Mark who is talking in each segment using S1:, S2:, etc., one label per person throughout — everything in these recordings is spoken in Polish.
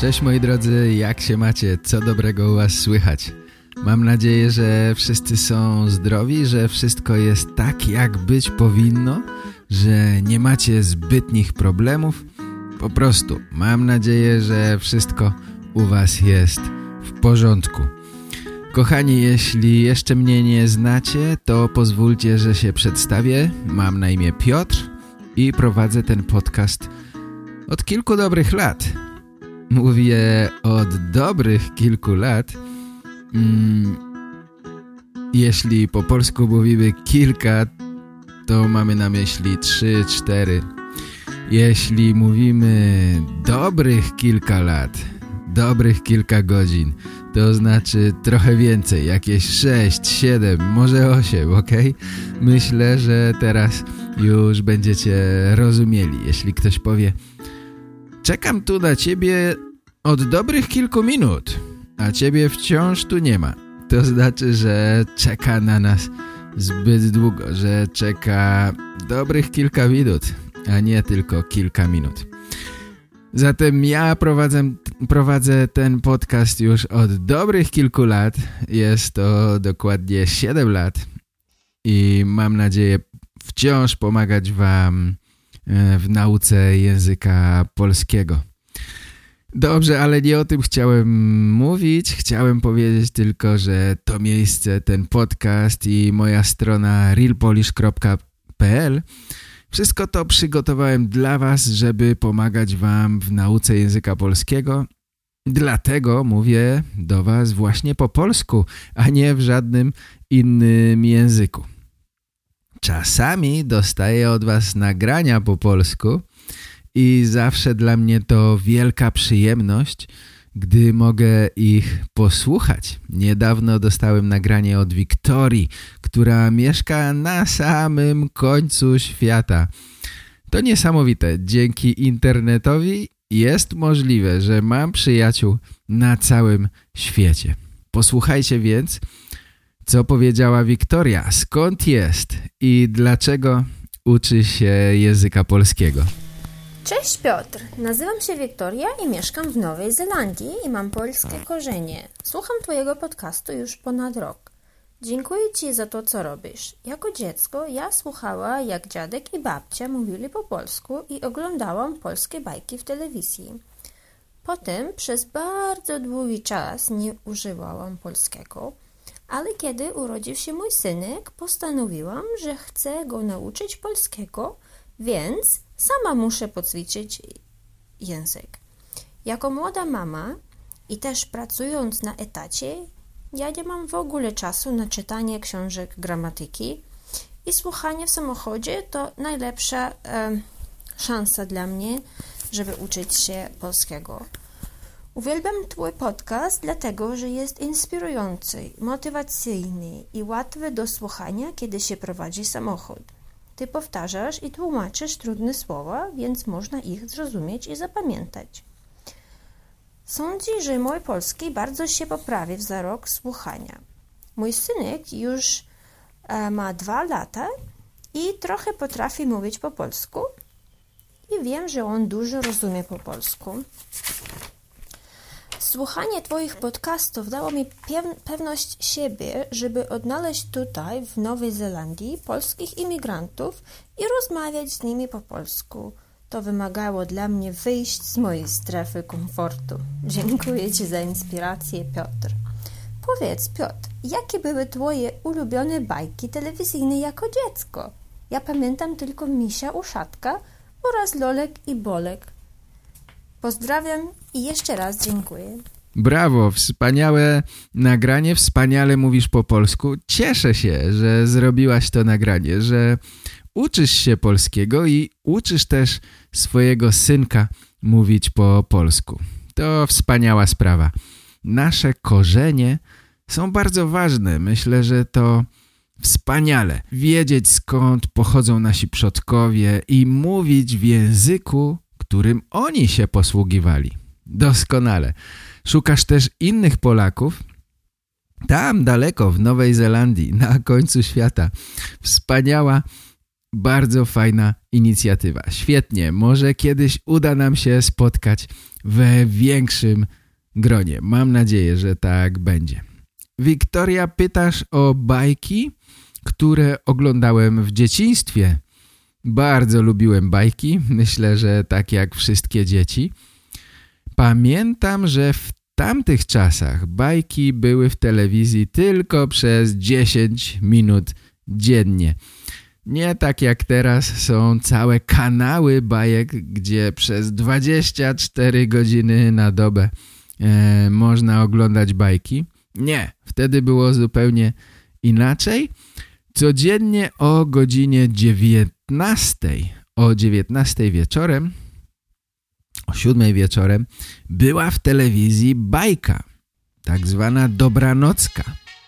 S1: Cześć moi drodzy, jak się macie? Co dobrego u was słychać? Mam nadzieję, że wszyscy są zdrowi, że wszystko jest tak jak być powinno, że nie macie zbytnich problemów. Po prostu mam nadzieję, że wszystko u was jest w porządku. Kochani, jeśli jeszcze mnie nie znacie, to pozwólcie, że się przedstawię. Mam na imię Piotr i prowadzę ten podcast od kilku dobrych lat. Mówię od dobrych kilku lat. Mm, jeśli po polsku mówimy kilka, to mamy na myśli trzy, cztery. Jeśli mówimy dobrych kilka lat, dobrych kilka godzin, to znaczy trochę więcej, jakieś 6, 7, może 8, ok? Myślę, że teraz już będziecie rozumieli. Jeśli ktoś powie, czekam tu na ciebie od dobrych kilku minut, a ciebie wciąż tu nie ma. To znaczy, że czeka na nas zbyt długo, że czeka dobrych kilka minut, a nie tylko kilka minut. Zatem ja prowadzę, prowadzę ten podcast już od dobrych kilku lat. Jest to dokładnie 7 lat i mam nadzieję wciąż pomagać Wam w nauce języka polskiego. Dobrze, ale nie o tym chciałem mówić. Chciałem powiedzieć tylko, że to miejsce, ten podcast i moja strona realpolish.pl wszystko to przygotowałem dla Was, żeby pomagać Wam w nauce języka polskiego. Dlatego mówię do Was właśnie po polsku, a nie w żadnym innym języku. Czasami dostaję od Was nagrania po polsku i zawsze dla mnie to wielka przyjemność, gdy mogę ich posłuchać. Niedawno dostałem nagranie od Wiktorii, która mieszka na samym końcu świata. To niesamowite. Dzięki internetowi jest możliwe, że mam przyjaciół na całym świecie. Posłuchajcie więc, co powiedziała Wiktoria, skąd jest i dlaczego uczy się języka polskiego.
S2: Cześć Piotr, nazywam się Wiktoria i mieszkam w Nowej Zelandii i mam polskie korzenie. Słucham Twojego podcastu już ponad rok. Dziękuję Ci za to, co robisz. Jako dziecko ja słuchała, jak dziadek i babcia mówili po polsku i oglądałam polskie bajki w telewizji. Potem przez bardzo długi czas nie używałam polskiego, ale kiedy urodził się mój synek, postanowiłam, że chcę go nauczyć polskiego, więc sama muszę poćwiczyć język. Jako młoda mama i też pracując na etacie, ja nie mam w ogóle czasu na czytanie książek gramatyki i słuchanie w samochodzie to najlepsza e, szansa dla mnie, żeby uczyć się polskiego. Uwielbiam Twój podcast, dlatego że jest inspirujący, motywacyjny i łatwy do słuchania, kiedy się prowadzi samochód. Ty powtarzasz i tłumaczysz trudne słowa, więc można ich zrozumieć i zapamiętać. Sądzi, że mój polski bardzo się poprawi za rok słuchania. Mój synek już e, ma dwa lata i trochę potrafi mówić po polsku i wiem, że on dużo rozumie po polsku. Słuchanie Twoich podcastów dało mi pewność siebie, żeby odnaleźć tutaj, w Nowej Zelandii, polskich imigrantów i rozmawiać z nimi po polsku. To wymagało dla mnie wyjść z mojej strefy komfortu. Dziękuję Ci za inspirację, Piotr. Powiedz, Piotr, jakie były Twoje ulubione bajki telewizyjne jako dziecko? Ja pamiętam tylko Misia Uszatka oraz Lolek i Bolek. Pozdrawiam i jeszcze raz dziękuję.
S1: Brawo, wspaniałe nagranie, wspaniale mówisz po polsku. Cieszę się, że zrobiłaś to nagranie, że uczysz się polskiego i uczysz też swojego synka mówić po polsku. To wspaniała sprawa. nasze korzenie są bardzo ważne. Myślę, że to wspaniale wiedzieć skąd pochodzą nasi przodkowie i mówić w języku, którym oni się posługiwali. Doskonale. Szukasz też innych Polaków? Tam daleko w Nowej Zelandii, na końcu świata. Wspaniała, bardzo fajna inicjatywa. Świetnie, może kiedyś uda nam się spotkać we większym gronie. Mam nadzieję, że tak będzie. Wiktoria, pytasz o bajki, które oglądałem w dzieciństwie. Bardzo lubiłem bajki, myślę, że tak jak wszystkie dzieci. Pamiętam, że w tamtych czasach bajki były w telewizji tylko przez 10 minut dziennie. Nie tak jak teraz są całe kanały bajek, gdzie przez 24 godziny na dobę e, można oglądać bajki. Nie, wtedy było zupełnie inaczej. Codziennie o godzinie 19, o 19 wieczorem, o 7 wieczorem była w telewizji bajka, tak zwana dobranocka.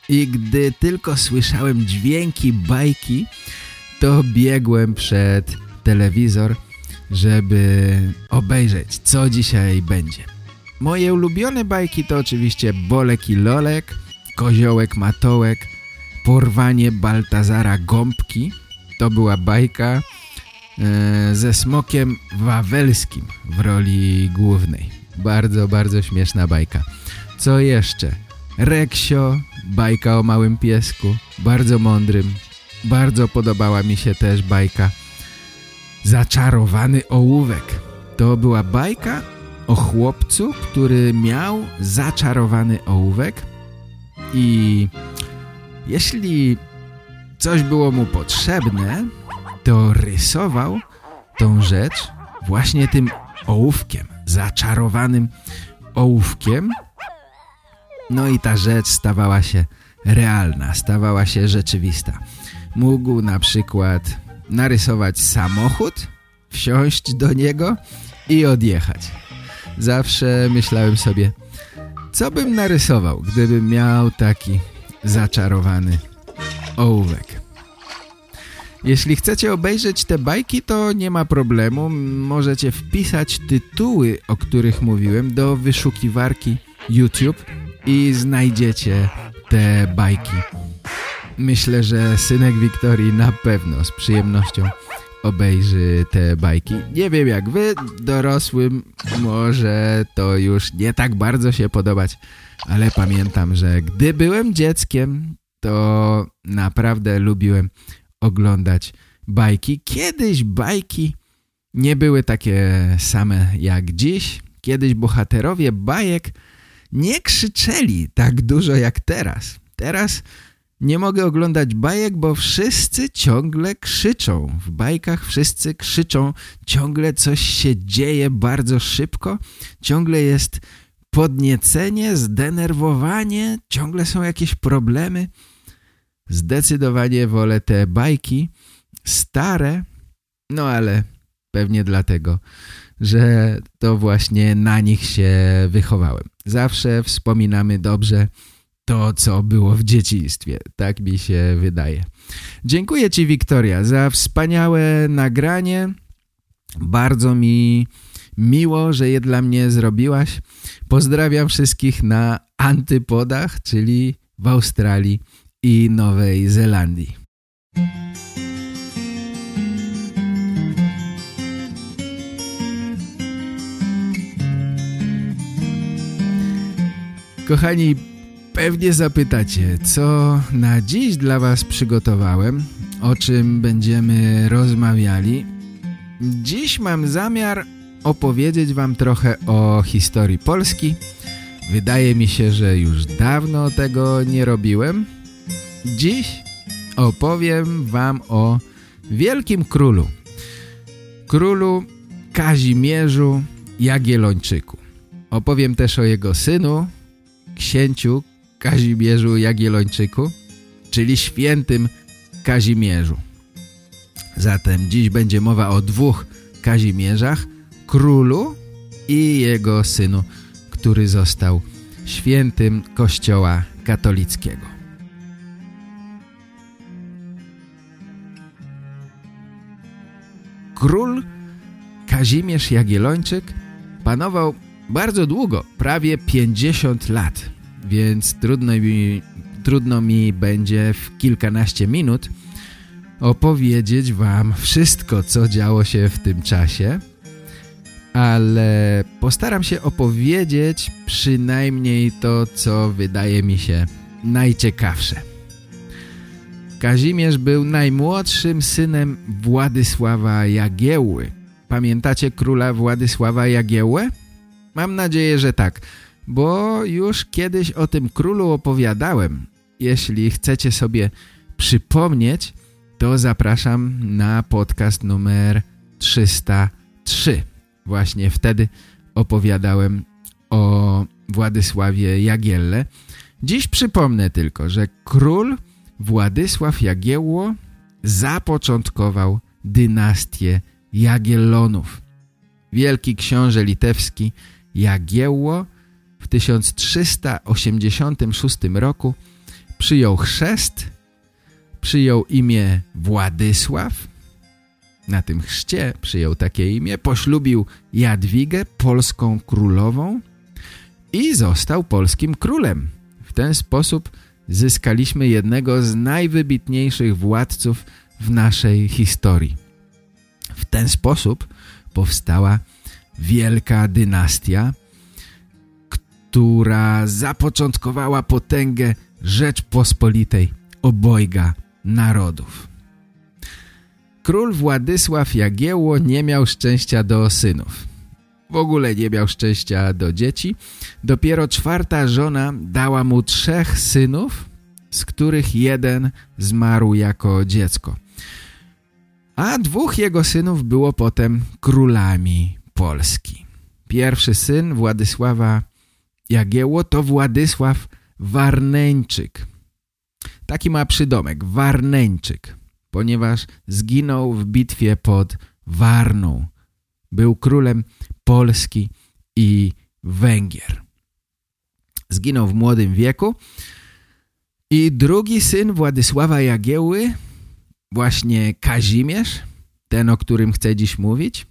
S1: I gdy tylko słyszałem dźwięki bajki, to biegłem przed telewizor, żeby obejrzeć, co dzisiaj będzie. Moje ulubione bajki to oczywiście Bolek i Lolek, Koziołek Matołek, Porwanie Baltazara Gąbki. To była bajka e, ze smokiem wawelskim w roli głównej. Bardzo, bardzo śmieszna bajka. Co jeszcze? Reksio, bajka o małym piesku, bardzo mądrym. Bardzo podobała mi się też bajka Zaczarowany ołówek. To była bajka o chłopcu, który miał zaczarowany ołówek i jeśli coś było mu potrzebne, to rysował tą rzecz właśnie tym ołówkiem, zaczarowanym ołówkiem. No i ta rzecz stawała się realna, stawała się rzeczywista. Mógł na przykład narysować samochód, wsiąść do niego i odjechać. Zawsze myślałem sobie, co bym narysował, gdybym miał taki zaczarowany ołówek. Jeśli chcecie obejrzeć te bajki, to nie ma problemu. Możecie wpisać tytuły, o których mówiłem, do wyszukiwarki YouTube i znajdziecie te bajki. Myślę, że synek Wiktorii na pewno z przyjemnością obejrzy te bajki. Nie wiem jak wy, dorosłym może to już nie tak bardzo się podobać, ale pamiętam, że gdy byłem dzieckiem, to naprawdę lubiłem oglądać bajki. Kiedyś bajki nie były takie same jak dziś. Kiedyś bohaterowie bajek nie krzyczeli tak dużo jak teraz. Teraz nie mogę oglądać bajek, bo wszyscy ciągle krzyczą. W bajkach wszyscy krzyczą, ciągle coś się dzieje bardzo szybko, ciągle jest podniecenie, zdenerwowanie, ciągle są jakieś problemy. Zdecydowanie wolę te bajki stare, no ale pewnie dlatego, że to właśnie na nich się wychowałem. Zawsze wspominamy dobrze to, co było w dzieciństwie. Tak mi się wydaje. Dziękuję Ci, Wiktoria, za wspaniałe nagranie. Bardzo mi miło, że je dla mnie zrobiłaś. Pozdrawiam wszystkich na antypodach, czyli w Australii i Nowej Zelandii. Kochani, pewnie zapytacie, co na dziś dla Was przygotowałem, o czym będziemy rozmawiali. Dziś mam zamiar opowiedzieć Wam trochę o historii Polski. Wydaje mi się, że już dawno tego nie robiłem. Dziś opowiem Wam o wielkim królu. Królu Kazimierzu Jagiellończyku. Opowiem też o jego synu, księciu Kazimierzu Jagiellończyku, czyli świętym Kazimierzu. Zatem dziś będzie mowa o dwóch Kazimierzach, królu i jego synu, który został świętym Kościoła katolickiego. Król Kazimierz Jagiellończyk panował bardzo długo, prawie 50 lat, więc trudno mi, trudno mi będzie w kilkanaście minut opowiedzieć wam wszystko, co działo się w tym czasie, ale postaram się opowiedzieć przynajmniej to, co wydaje mi się najciekawsze. Kazimierz był najmłodszym synem Władysława Jagiełły. Pamiętacie króla Władysława Jagiełłę? Mam nadzieję, że tak, bo już kiedyś o tym królu opowiadałem. Jeśli chcecie sobie przypomnieć, to zapraszam na podcast numer 303. Właśnie wtedy opowiadałem o Władysławie Jagielle. Dziś przypomnę tylko, że król Władysław Jagiełło zapoczątkował dynastię Jagiellonów. Wielki książę litewski Jagiełło w 1386 roku przyjął chrzest, przyjął imię Władysław, na tym chrzcie przyjął takie imię, poślubił Jadwigę, polską królową i został polskim królem. W ten sposób zyskaliśmy jednego z najwybitniejszych władców w naszej historii. W ten sposób powstała wielka dynastia, która zapoczątkowała potęgę Rzeczpospolitej obojga narodów. Król Władysław Jagiełło nie miał szczęścia do synów. W ogóle nie miał szczęścia do dzieci. Dopiero czwarta żona dała mu trzech synów, z których jeden zmarł jako dziecko. A dwóch jego synów było potem królami Polski. Pierwszy syn Władysława Jagiełło to Władysław Warneńczyk. Taki ma przydomek, Warneńczyk, ponieważ zginął w bitwie pod Warną. Był królem Polski i Węgier. Zginął w młodym wieku i drugi syn Władysława Jagieły, właśnie Kazimierz, ten o którym chcę dziś mówić,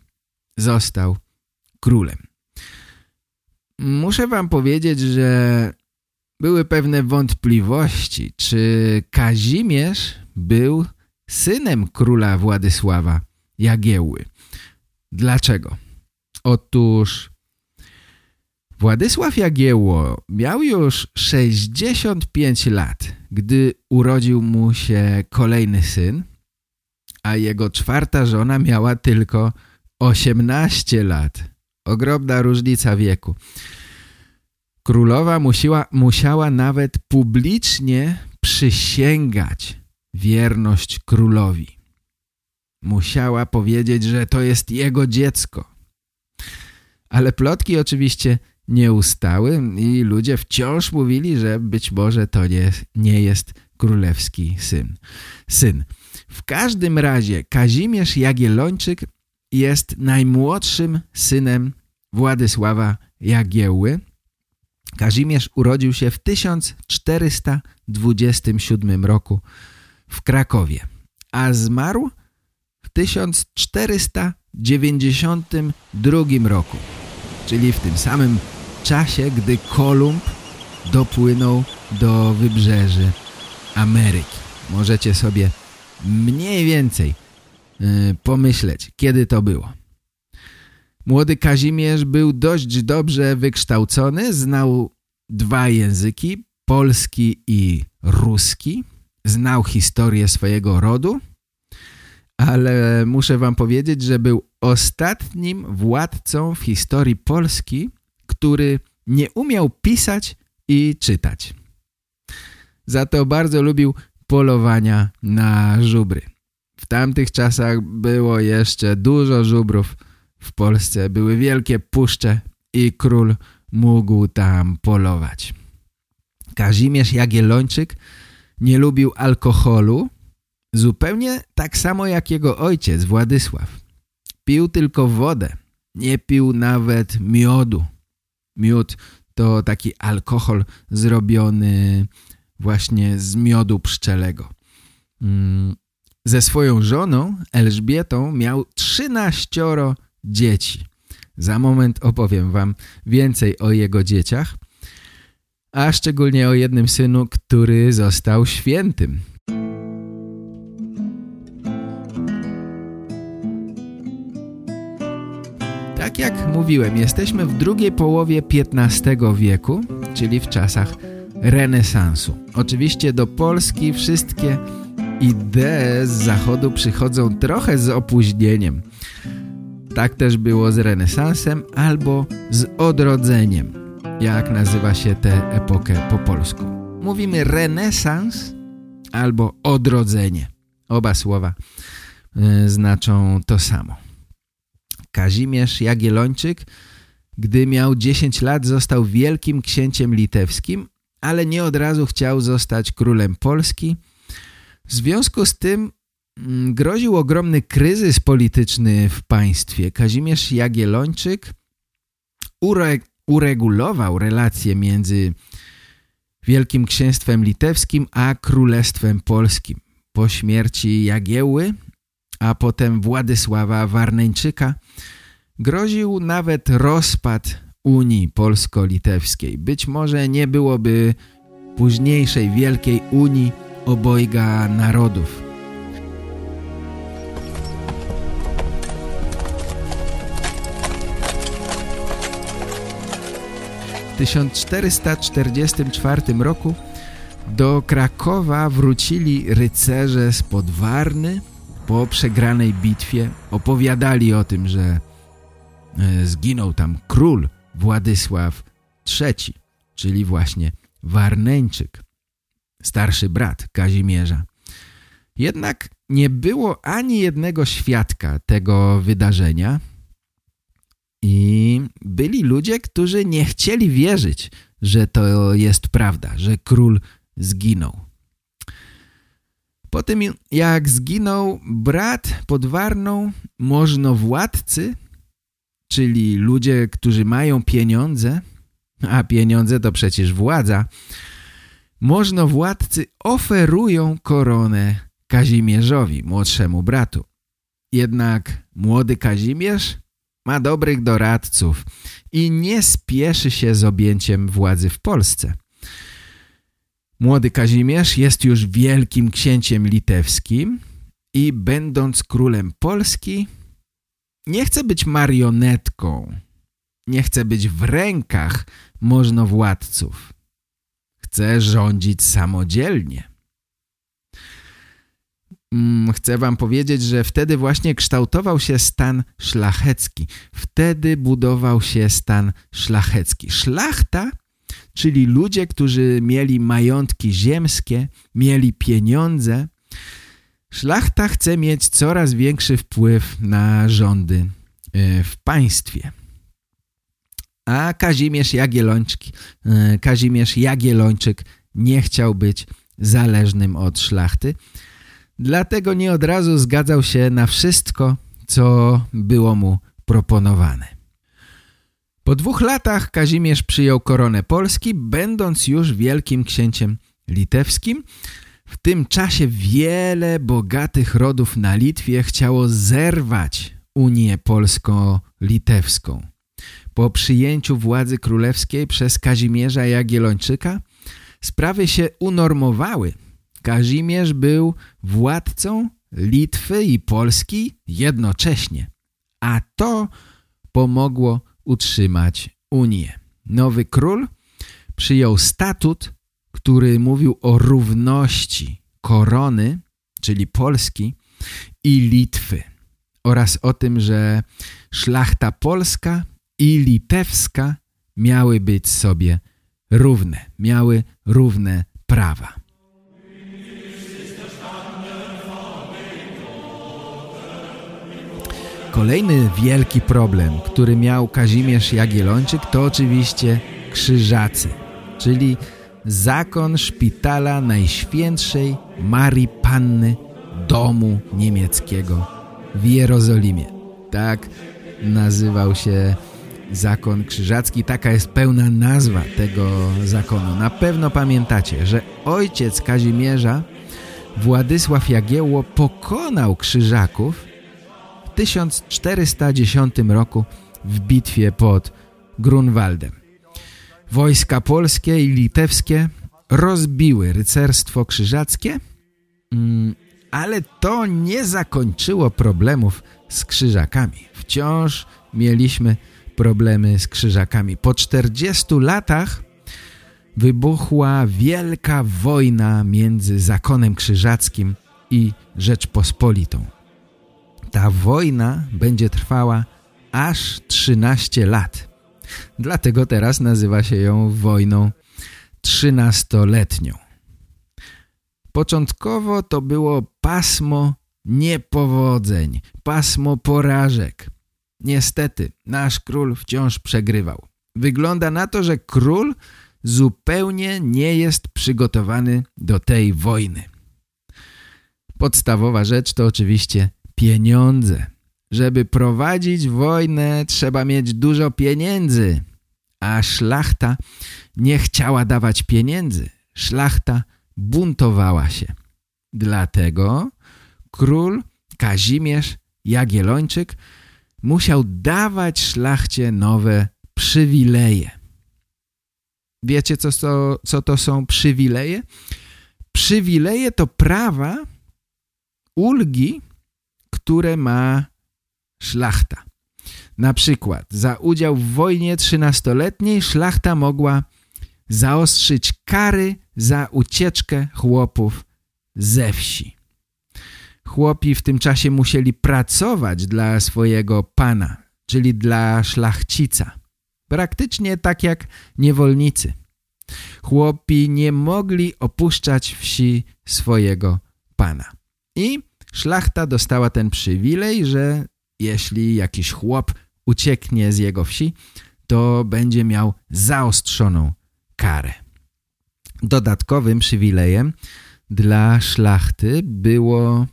S1: został królem. Muszę wam powiedzieć, że były pewne wątpliwości, czy Kazimierz był synem króla Władysława Jagiełły. Dlaczego? Otóż Władysław Jagiełło miał już 65 lat, gdy urodził mu się kolejny syn, a jego czwarta żona miała tylko 18 lat. Ogromna różnica wieku. Królowa musiała, musiała nawet publicznie przysięgać wierność królowi. Musiała powiedzieć, że to jest jego dziecko. Ale plotki oczywiście nie ustały i ludzie wciąż mówili, że być może to nie, nie jest królewski syn. syn. W każdym razie Kazimierz Jagiellończyk jest najmłodszym synem Władysława Jagiełły. Kazimierz urodził się w 1427 roku w Krakowie, a zmarł w 1492 roku, czyli w tym samym czasie, gdy Kolumb dopłynął do wybrzeży Ameryki. Możecie sobie mniej więcej yy, pomyśleć, kiedy to było. Młody Kazimierz był dość dobrze wykształcony, znał dwa języki, polski i ruski, znał historię swojego rodu, ale muszę wam powiedzieć, że był ostatnim władcą w historii Polski, który nie umiał pisać i czytać. Za to bardzo lubił polowania na żubry. W tamtych czasach było jeszcze dużo żubrów w Polsce. Były wielkie puszcze i król mógł tam polować. Kazimierz Jagiellończyk nie lubił alkoholu, zupełnie tak samo jak jego ojciec Władysław. Pił tylko wodę, nie pił nawet miodu. Miód to taki alkohol zrobiony właśnie z miodu pszczelego. Mm, ze swoją żoną Elżbietą miał 13 dzieci. Za moment opowiem wam więcej o jego dzieciach, a szczególnie o jednym synu, który został świętym. Tak jak mówiłem, jesteśmy w drugiej połowie XV wieku, czyli w czasach renesansu. Oczywiście do Polski wszystkie idee z zachodu przychodzą trochę z opóźnieniem. Tak też było z renesansem albo z odrodzeniem, jak nazywa się tę epokę po polsku. Mówimy renesans albo odrodzenie. Oba słowa y, znaczą to samo. Kazimierz Jagiellończyk, gdy miał 10 lat, został wielkim księciem litewskim, ale nie od razu chciał zostać królem Polski. W związku z tym mm, groził ogromny kryzys polityczny w państwie. Kazimierz Jagiellończyk uregulował relacje między Wielkim Księstwem Litewskim a Królestwem Polskim. Po śmierci Jagieły a potem Władysława Warneńczyka, groził nawet rozpad Unii Polsko-Litewskiej. Być może nie byłoby późniejszej Wielkiej Unii obojga narodów. 1444 roku do Krakowa wrócili rycerze z Podwarny, po przegranej bitwie opowiadali o tym, że e, zginął tam król Władysław III, czyli właśnie Warneńczyk, starszy brat Kazimierza. Jednak nie było ani jednego świadka tego wydarzenia i byli ludzie, którzy nie chcieli wierzyć, że to jest prawda, że król zginął. Po tym jak zginął brat pod Warną, możnowładcy, czyli ludzie, którzy mają pieniądze, a pieniądze to przecież władza, możnowładcy oferują koronę Kazimierzowi, młodszemu bratu. Jednak młody Kazimierz ma dobrych doradców i nie spieszy się z objęciem władzy w Polsce. Młody Kazimierz jest już wielkim księciem litewskim i będąc królem Polski nie chce być marionetką, nie chce być w rękach możnowładców. Chce rządzić samodzielnie. Mm, chcę wam powiedzieć, że wtedy właśnie kształtował się stan szlachecki. Wtedy budował się stan szlachecki. Szlachta czyli ludzie, którzy mieli majątki ziemskie, mieli pieniądze. Szlachta chce mieć coraz większy wpływ na rządy e, w państwie. A Kazimierz Jagiellończyk, e, Kazimierz Jagiellończyk nie chciał być zależnym od szlachty, dlatego nie od razu zgadzał się na wszystko, co było mu proponowane. Po dwóch latach Kazimierz przyjął koronę Polski, będąc już wielkim księciem litewskim. W tym czasie wiele bogatych rodów na Litwie chciało zerwać Unię Polsko-Litewską. Po przyjęciu władzy królewskiej przez Kazimierza Jagiellończyka sprawy się unormowały. Kazimierz był władcą Litwy i Polski jednocześnie, a to pomogło utrzymać Unię. Nowy król przyjął statut, który mówił o równości korony, czyli Polski i Litwy oraz o tym, że szlachta polska i litewska miały być sobie równe, miały równe prawa. Kolejny wielki problem, który miał Kazimierz Jagiellończyk to oczywiście krzyżacy, czyli zakon szpitala Najświętszej Marii Panny domu niemieckiego w Jerozolimie. Tak nazywał się Zakon Krzyżacki, taka jest pełna nazwa tego zakonu. Na pewno pamiętacie, że ojciec Kazimierza, Władysław Jagiełło, pokonał Krzyżaków 1410 roku w bitwie pod Grunwaldem. Wojska polskie i litewskie rozbiły rycerstwo krzyżackie, mm, ale to nie zakończyło problemów z krzyżakami. Wciąż mieliśmy problemy z krzyżakami. Po 40 latach wybuchła wielka wojna między zakonem krzyżackim i Rzeczpospolitą. Ta wojna będzie trwała aż 13 lat. Dlatego teraz nazywa się ją wojną trzynastoletnią. Początkowo to było pasmo niepowodzeń, pasmo porażek. Niestety, nasz król wciąż przegrywał. Wygląda na to, że król zupełnie nie jest przygotowany do tej wojny. Podstawowa rzecz to oczywiście pieniądze. Żeby prowadzić wojnę trzeba mieć dużo pieniędzy, a szlachta nie chciała dawać pieniędzy. Szlachta buntowała się. Dlatego król Kazimierz Jagiellończyk musiał dawać szlachcie nowe przywileje. Wiecie, co to, co to są przywileje? Przywileje to prawa, ulgi, które ma szlachta. Na przykład za udział w wojnie trzynastoletniej szlachta mogła zaostrzyć kary za ucieczkę chłopów ze wsi. Chłopi w tym czasie musieli pracować dla swojego pana, czyli dla szlachcica. Praktycznie tak jak niewolnicy. Chłopi nie mogli opuszczać wsi swojego pana. I szlachta dostała ten przywilej, że jeśli jakiś chłop ucieknie z jego wsi, to będzie miał zaostrzoną karę. Dodatkowym przywilejem dla szlachty było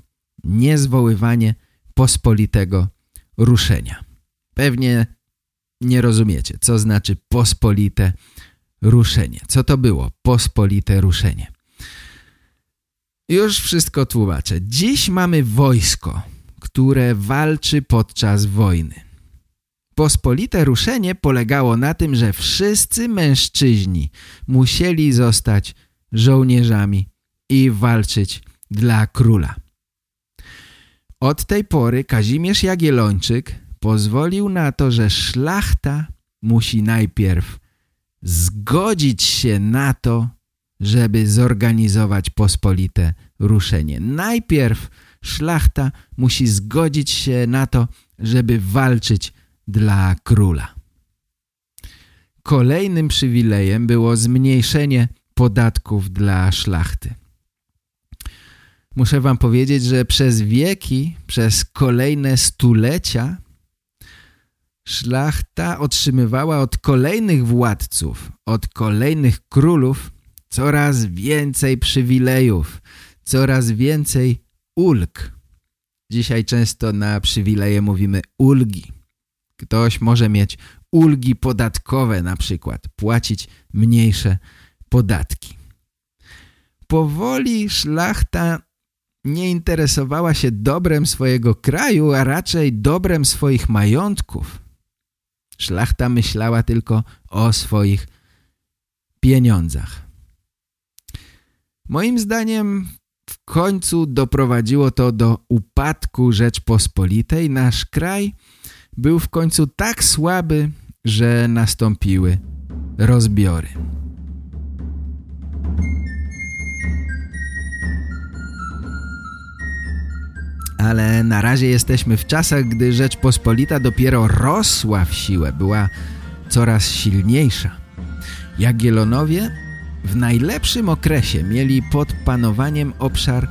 S1: niezwoływanie pospolitego ruszenia. Pewnie nie rozumiecie, co znaczy pospolite ruszenie. Co to było pospolite ruszenie? Już wszystko tłumaczę. Dziś mamy wojsko, które walczy podczas wojny. Pospolite ruszenie polegało na tym, że wszyscy mężczyźni musieli zostać żołnierzami i walczyć dla króla. Od tej pory Kazimierz Jagiellończyk pozwolił na to, że szlachta musi najpierw zgodzić się na to, żeby zorganizować pospolite ruszenie. Najpierw szlachta musi zgodzić się na to, żeby walczyć dla króla. Kolejnym przywilejem było zmniejszenie podatków dla szlachty. Muszę wam powiedzieć, że przez wieki, przez kolejne stulecia szlachta otrzymywała od kolejnych władców, od kolejnych królów coraz więcej przywilejów, coraz więcej ulg. Dzisiaj często na przywileje mówimy ulgi. Ktoś może mieć ulgi podatkowe na przykład, płacić mniejsze podatki. Powoli szlachta nie interesowała się dobrem swojego kraju, a raczej dobrem swoich majątków. Szlachta myślała tylko o swoich pieniądzach. Moim zdaniem w końcu doprowadziło to do upadku Rzeczpospolitej. Nasz kraj był w końcu tak słaby, że nastąpiły rozbiory. Ale na razie jesteśmy w czasach, gdy Rzeczpospolita dopiero rosła w siłę, była coraz silniejsza. Jagiellonowie w najlepszym okresie mieli pod panowaniem obszar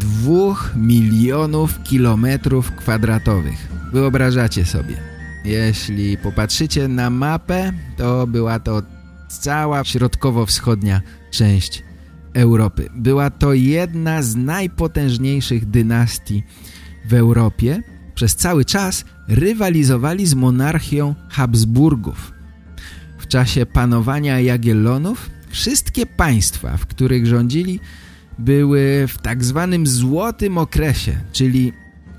S1: dwóch milionów kilometrów kwadratowych. Wyobrażacie sobie. Jeśli popatrzycie na mapę, to była to cała środkowo-wschodnia część Europy. Była to jedna z najpotężniejszych dynastii w Europie. przez cały czas rywalizowali z monarchią Habsburgów. W czasie panowania Jagiellonów wszystkie państwa, w których rządzili, były w tak zwanym złotym okresie, czyli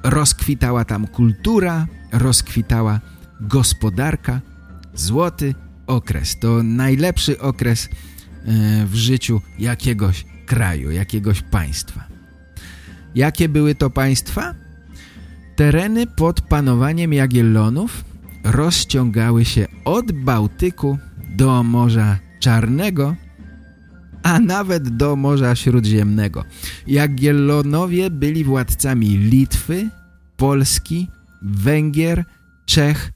S1: rozkwitała tam kultura, rozkwitała gospodarka. Złoty okres to najlepszy okres e, w życiu jakiegoś kraju, jakiegoś państwa. Jakie były to państwa? Tereny pod panowaniem Jagiellonów rozciągały się od Bałtyku do Morza Czarnego, a nawet do Morza Śródziemnego. Jagiellonowie byli władcami Litwy, Polski, Węgier, Czech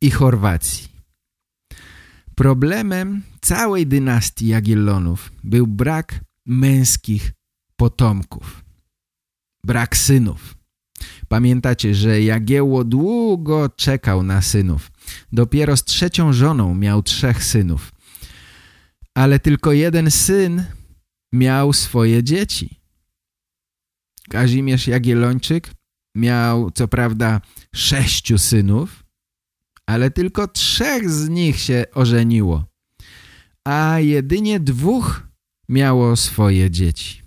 S1: i Chorwacji. Problemem całej dynastii Jagiellonów był brak męskich potomków. Brak synów. Pamiętacie, że Jagiełło długo czekał na synów. Dopiero z trzecią żoną miał trzech synów. Ale tylko jeden syn miał swoje dzieci. Kazimierz Jagiellończyk miał co prawda sześciu synów, ale tylko trzech z nich się ożeniło, a jedynie dwóch miało swoje dzieci.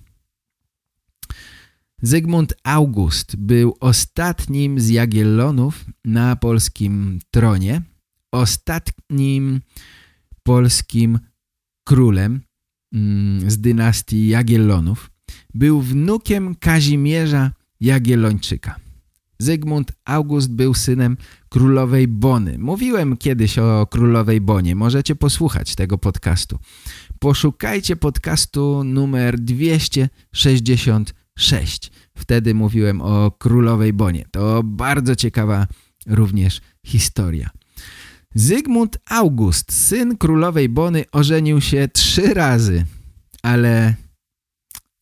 S1: Zygmunt August był ostatnim z Jagiellonów na polskim tronie, ostatnim polskim królem mm, z dynastii Jagiellonów. Był wnukiem Kazimierza Jagiellończyka. Zygmunt August był synem królowej Bony. Mówiłem kiedyś o królowej Bonie. Możecie posłuchać tego podcastu. Poszukajcie podcastu numer 266. Wtedy mówiłem o królowej Bonie. To bardzo ciekawa również historia. Zygmunt August, syn królowej Bony, ożenił się trzy razy, ale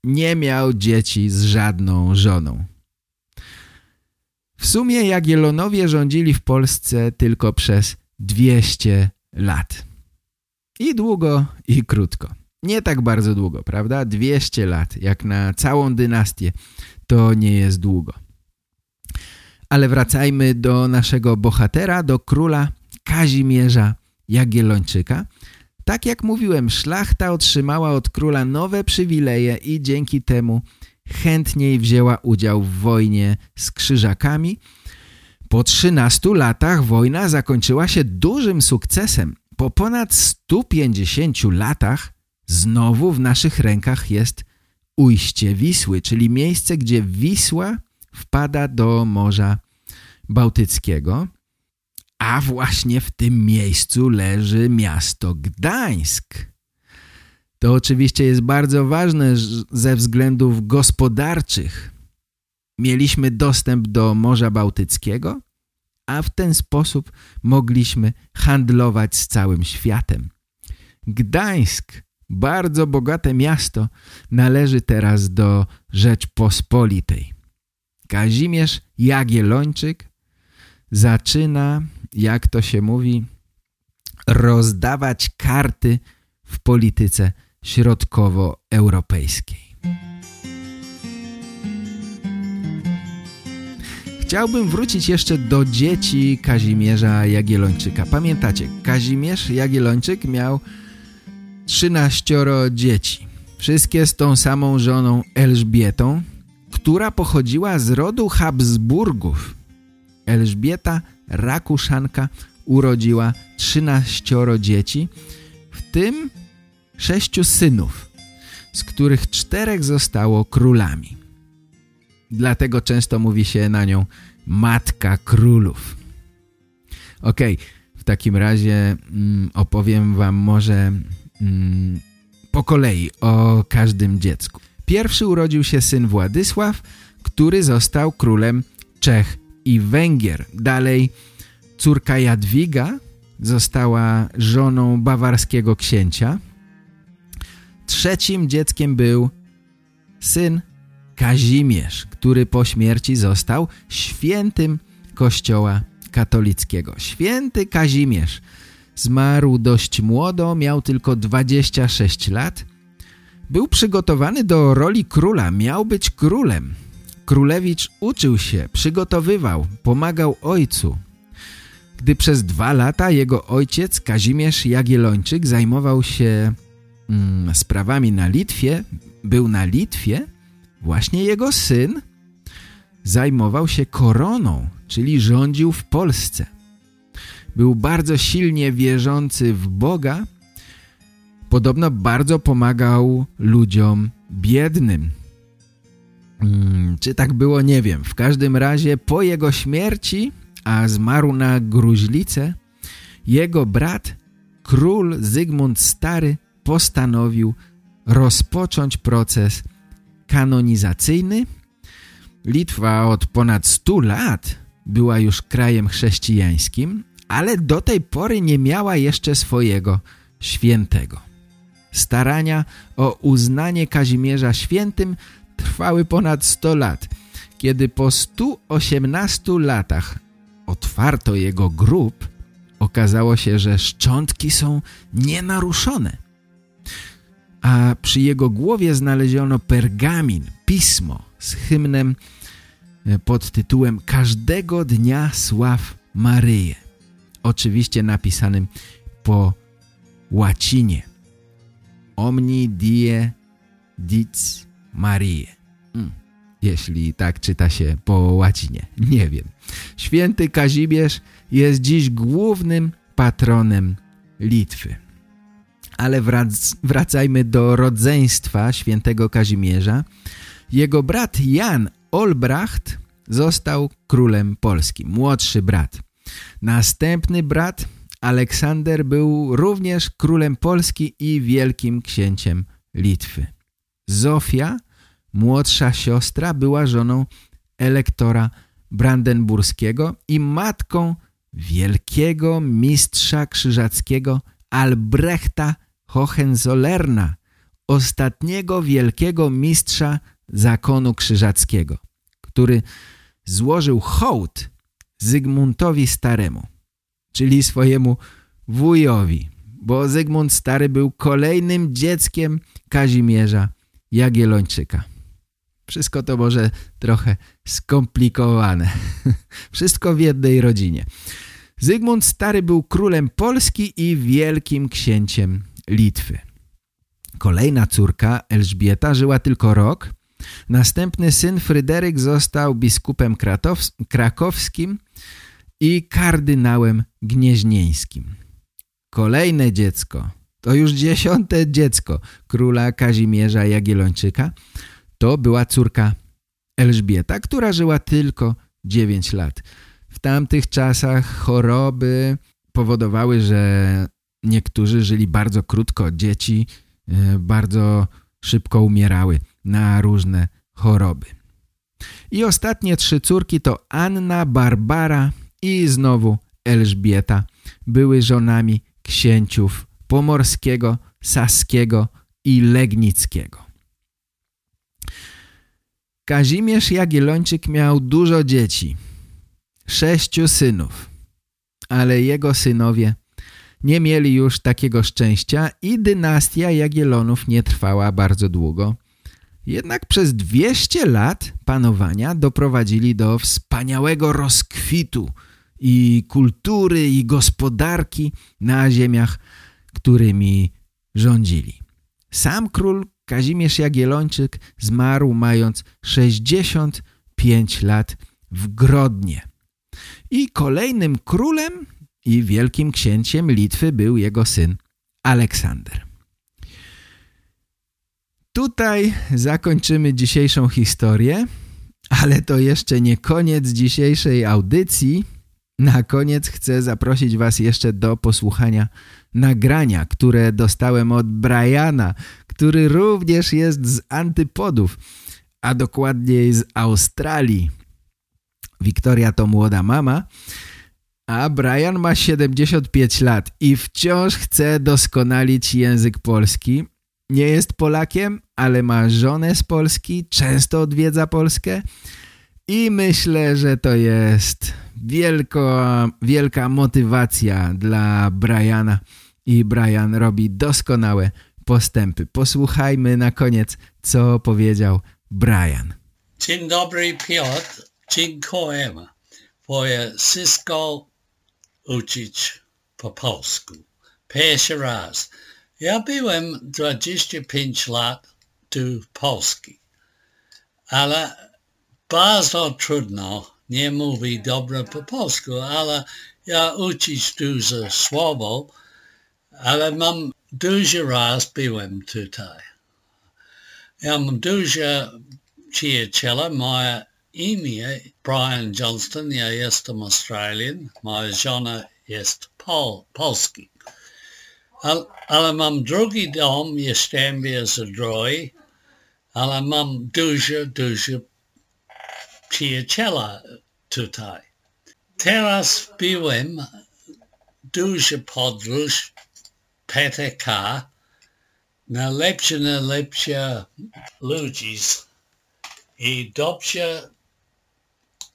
S1: nie miał dzieci z żadną żoną. W sumie Jagiellonowie rządzili w Polsce tylko przez 200 lat. I długo, i krótko. Nie tak bardzo długo, prawda? 200 lat, jak na całą dynastię, to nie jest długo. Ale wracajmy do naszego bohatera, do króla Kazimierza Jagiellończyka. Tak jak mówiłem, szlachta otrzymała od króla nowe przywileje i dzięki temu chętniej wzięła udział w wojnie z krzyżakami. Po 13 latach wojna zakończyła się dużym sukcesem. Po ponad 150 latach znowu w naszych rękach jest ujście Wisły, czyli miejsce, gdzie Wisła wpada do Morza Bałtyckiego. A właśnie w tym miejscu leży miasto Gdańsk. To oczywiście jest bardzo ważne ze względów gospodarczych. Mieliśmy dostęp do Morza Bałtyckiego, a w ten sposób mogliśmy handlować z całym światem. Gdańsk, bardzo bogate miasto, należy teraz do Rzeczpospolitej. Kazimierz Jagiellończyk zaczyna, jak to się mówi, rozdawać karty w polityce środkowoeuropejskiej. Chciałbym wrócić jeszcze do dzieci Kazimierza Jagiellończyka. Pamiętacie, Kazimierz Jagiellończyk miał 13 dzieci. Wszystkie z tą samą żoną Elżbietą, która pochodziła z rodu Habsburgów. Elżbieta Rakuszanka urodziła 13 dzieci, w tym sześciu synów, z których czterech zostało królami. Dlatego często mówi się na nią Matka Królów. Ok, w takim razie mm, opowiem wam może mm, po kolei o każdym dziecku. Pierwszy urodził się syn Władysław, który został królem Czech i Węgier. Dalej córka Jadwiga została żoną bawarskiego księcia. Trzecim dzieckiem był syn Kazimierz, który po śmierci został świętym kościoła katolickiego. Święty Kazimierz zmarł dość młodo, miał tylko 26 lat. Był przygotowany do roli króla, miał być królem. Królewicz uczył się, przygotowywał, pomagał ojcu. Gdy przez dwa lata jego ojciec Kazimierz Jagiellończyk zajmował się mm, sprawami na Litwie, był na Litwie, właśnie jego syn zajmował się koroną, czyli rządził w Polsce. Był bardzo silnie wierzący w Boga, podobno bardzo pomagał ludziom biednym. Hmm, czy tak było, nie wiem. W każdym razie po jego śmierci, a zmarł na gruźlicę, jego brat, król Zygmunt Stary, postanowił rozpocząć proces kanonizacyjny. Litwa od ponad 100 lat była już krajem chrześcijańskim, ale do tej pory nie miała jeszcze swojego świętego. Starania o uznanie Kazimierza świętym trwały ponad 100 lat. Kiedy po 118 latach otwarto jego grób, okazało się, że szczątki są nienaruszone. A przy jego głowie znaleziono pergamin, pismo z hymnem e, pod tytułem Każdego dnia sław Maryję. Oczywiście napisanym po łacinie. Omni die dic Marie. Hmm. Jeśli tak czyta się po łacinie. Nie wiem. Święty Kazimierz jest dziś głównym patronem Litwy. Ale wrac wracajmy do rodzeństwa świętego Kazimierza. Jego brat Jan Olbracht został królem Polski, młodszy brat. Następny brat Aleksander był również królem Polski i wielkim księciem Litwy. Zofia, młodsza siostra, była żoną elektora brandenburskiego i matką wielkiego mistrza krzyżackiego Albrechta Hohenzollerna, ostatniego wielkiego mistrza zakonu krzyżackiego, który złożył hołd Zygmuntowi Staremu, czyli swojemu wujowi, bo Zygmunt Stary był kolejnym dzieckiem Kazimierza Jagiellończyka. Wszystko to może trochę skomplikowane. Wszystko w jednej rodzinie. Zygmunt Stary był królem Polski i wielkim księciem Litwy. Kolejna córka, Elżbieta, żyła tylko rok. Następny syn, Fryderyk, został biskupem krakowskim i kardynałem gnieźnieńskim. Kolejne dziecko, to już dziesiąte dziecko króla Kazimierza Jagiellończyka, to była córka Elżbieta, która żyła tylko 9 lat. W tamtych czasach choroby powodowały, że niektórzy żyli bardzo krótko. Dzieci e, bardzo szybko umierały na różne choroby. I ostatnie trzy córki to Anna, Barbara i znowu Elżbieta. Były żonami księciów pomorskiego, saskiego i legnickiego. Kazimierz Jagiellończyk miał dużo dzieci, sześciu synów, ale jego synowie nie mieli już takiego szczęścia i dynastia Jagiellonów nie trwała bardzo długo. Jednak przez 200 lat panowania doprowadzili do wspaniałego rozkwitu i kultury i gospodarki na ziemiach, którymi rządzili. Sam król Kazimierz Jagiellończyk zmarł mając 65 lat w Grodnie. I kolejnym królem i wielkim księciem Litwy był jego syn Aleksander. Tutaj zakończymy dzisiejszą historię, ale to jeszcze nie koniec dzisiejszej audycji. Na koniec chcę zaprosić Was jeszcze do posłuchania nagrania, które dostałem od Briana, który również jest z antypodów, a dokładniej z Australii. Wiktoria to młoda mama, a Brian ma 75 lat i wciąż chce doskonalić język polski. Nie jest Polakiem, ale ma żonę z Polski, często odwiedza Polskę i myślę, że to jest wielko, wielka motywacja dla Briana i Brian robi doskonałe postępy. Posłuchajmy na koniec, co powiedział Brian.
S3: Dzień dobry Piotr, dziękujemy. Twoje wszystko uczyć po polsku. Pierwszy raz. Ja byłem 25 lat tu Polski, ale bardzo trudno nie mówi dobrze po polsku, ale ja uczyć dużo słowo, ale mam dużo raz byłem tutaj. Ja mam dużo przyjaciela, moje imię Brian Johnston, ja jestem Australian, moja żona jest Pol, Polski. Ale, ale mam drugi dom, jestem w Zdroj, ale mam dużo, dużo przyjaciela tutaj. Teraz byłem dużo podróż PTK, najlepsze, najlepsze ludzi i dobrze,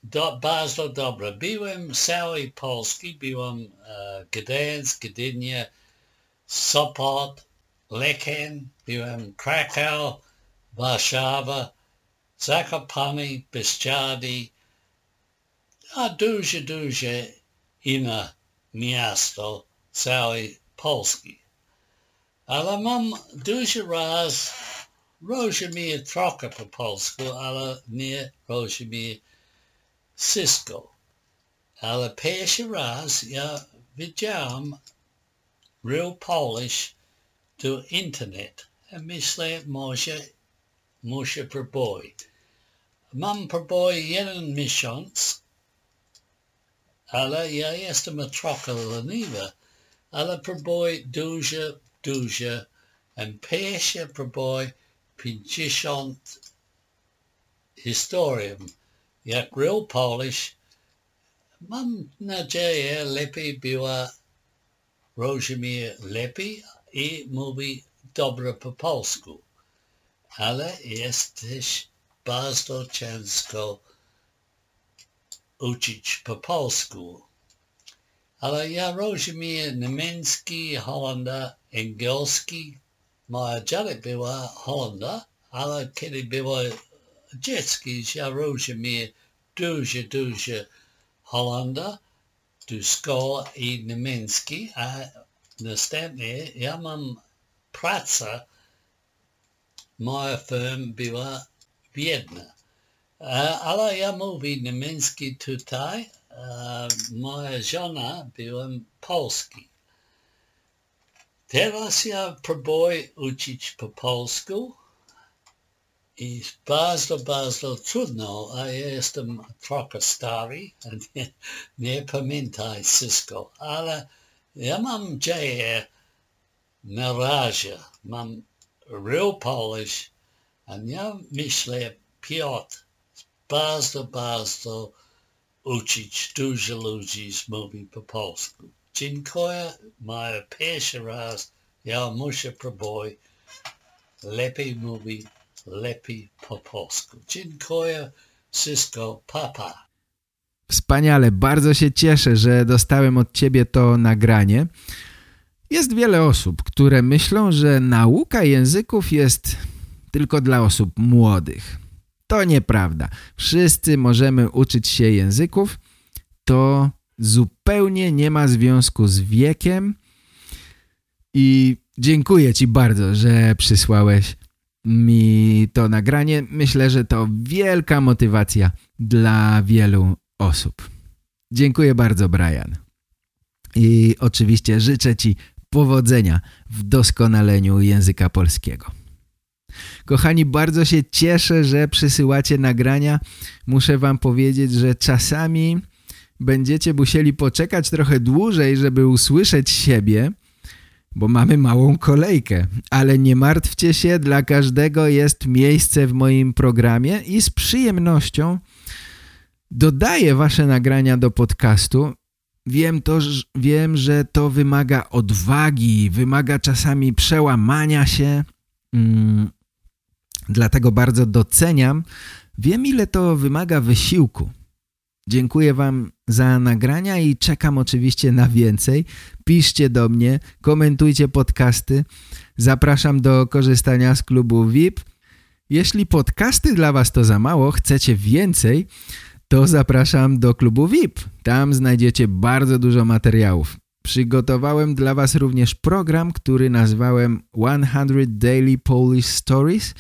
S3: do, bardzo dobre. Byłem cały Polski, byłem uh, Gdańsk, Gdynia, Sopot, Leken, byłem Krakow, Warszawa, Zakopane, Bieszczady, a duże, duże miasto całej Polski. Ale mam dużo raz rozumie trochę po polsku, ale nie rozumie wszystko. Ale pierwszy raz ja widziałem real Polish to internet. A myślę, może muszę próbować. Mam próbować jeden miesiąc, ale ja jestem trochę leniwy, ale próbować dużo, dużo. And pierwszy próbować 50 historium, jak real Polish. Mam nadzieję, lepiej była rozumie lepiej i mówi dobrze po polsku. Ale bardzo uczyć po polsku. Ale ja rozumiem niemiecki, holanda, angielski, moja dziadek była Holanda, ale kiedy była dziecki, ja rozumiem dużo, dużo Holanda, do szkoły i niemiecki, a następnie ja mam pracę, moja firma była Wiednia. Ale ja mówię niemiecki tutaj, moja żona była polski. Teraz ja próbuję uczyć po polsku i bardzo, bardzo trudno, a ja jestem trochę stary, nie, nie pamiętaj wszystko, ale ja mam nadzieję na razie, mam real Polish, a ja myślę, Piotr, bardzo, bardzo uczyć dużo ludzi mówi po polsku. Dziękuję, moja pierwszy raz, ja muszę próbować lepiej mówić, lepiej po polsku. Dziękuję, wszystko, papa.
S1: Wspaniale, bardzo się cieszę, że dostałem od Ciebie to nagranie. Jest wiele osób, które myślą, że nauka języków jest tylko dla osób młodych. To nieprawda. Wszyscy możemy uczyć się języków. To zupełnie nie ma związku z wiekiem i dziękuję Ci bardzo, że przysłałeś mi to nagranie. Myślę, że to wielka motywacja dla wielu osób. Dziękuję bardzo, Brian. I oczywiście życzę Ci powodzenia w doskonaleniu języka polskiego. Kochani, bardzo się cieszę, że przysyłacie nagrania. Muszę Wam powiedzieć, że czasami będziecie musieli poczekać trochę dłużej, żeby usłyszeć siebie, bo mamy małą kolejkę. Ale nie martwcie się, dla każdego jest miejsce w moim programie i z przyjemnością dodaję wasze nagrania do podcastu. Wiem, to, wiem, że to wymaga odwagi, wymaga czasami przełamania się, mm, dlatego bardzo doceniam. Wiem, ile to wymaga wysiłku. Dziękuję Wam za nagrania i czekam oczywiście na więcej. Piszcie do mnie, komentujcie podcasty. Zapraszam do korzystania z klubu VIP. Jeśli podcasty dla Was to za mało, chcecie więcej, to zapraszam do klubu VIP. Tam znajdziecie bardzo dużo materiałów. Przygotowałem dla Was również program, który nazwałem 100 Daily Polish Stories,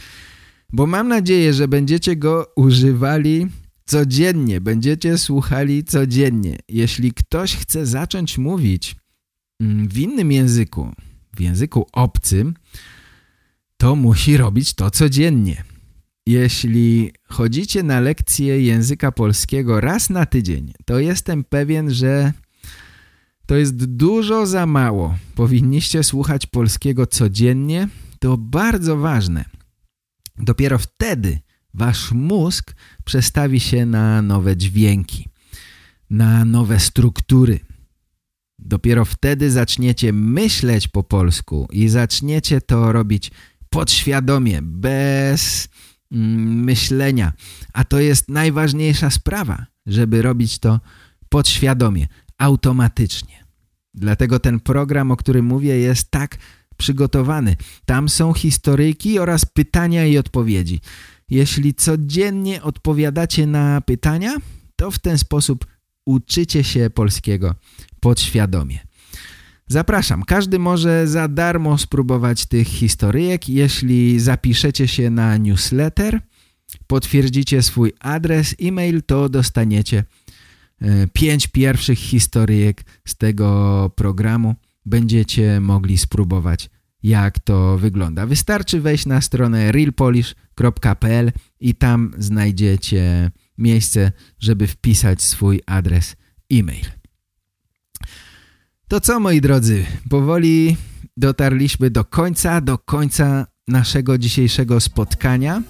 S1: bo mam nadzieję, że będziecie go używali codziennie, będziecie słuchali codziennie. Jeśli ktoś chce zacząć mówić mm, w innym języku, w języku obcym, to musi robić to codziennie. Jeśli chodzicie na lekcję języka polskiego raz na tydzień, to jestem pewien, że to jest dużo za mało. Powinniście słuchać polskiego codziennie. To bardzo ważne. Dopiero wtedy wasz mózg przestawi się na nowe dźwięki, na nowe struktury. Dopiero wtedy zaczniecie myśleć po polsku i zaczniecie to robić podświadomie, bez mm, myślenia. A to jest najważniejsza sprawa, żeby robić to podświadomie, automatycznie. Dlatego ten program, o którym mówię, jest tak przygotowany. Tam są historyjki oraz pytania i odpowiedzi. Jeśli codziennie odpowiadacie na pytania, to w ten sposób uczycie się polskiego podświadomie. Zapraszam, każdy może za darmo spróbować tych historyjek, jeśli zapiszecie się na newsletter, potwierdzicie swój adres e-mail, to dostaniecie e, pięć pierwszych historyjek z tego programu. Będziecie mogli spróbować jak to wygląda. Wystarczy wejść na stronę realpolish.pl i tam znajdziecie miejsce, żeby wpisać swój adres e-mail. To co moi drodzy, powoli dotarliśmy do końca, do końca naszego dzisiejszego spotkania.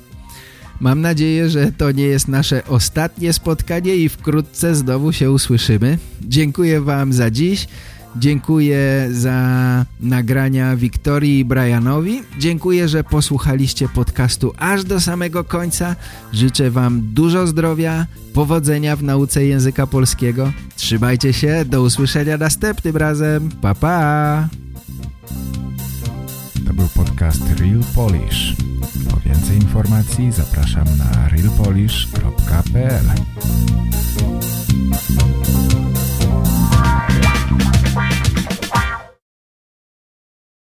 S1: Mam nadzieję, że to nie jest nasze ostatnie spotkanie i wkrótce znowu się usłyszymy. Dziękuję Wam za dziś. Dziękuję za nagrania Wiktorii i Brianowi. Dziękuję, że posłuchaliście podcastu aż do samego końca. Życzę Wam dużo zdrowia, powodzenia w nauce języka polskiego. Trzymajcie się, do usłyszenia następnym razem. Pa, pa!
S4: To był podcast Real Polish. Po więcej informacji zapraszam na realpolish.pl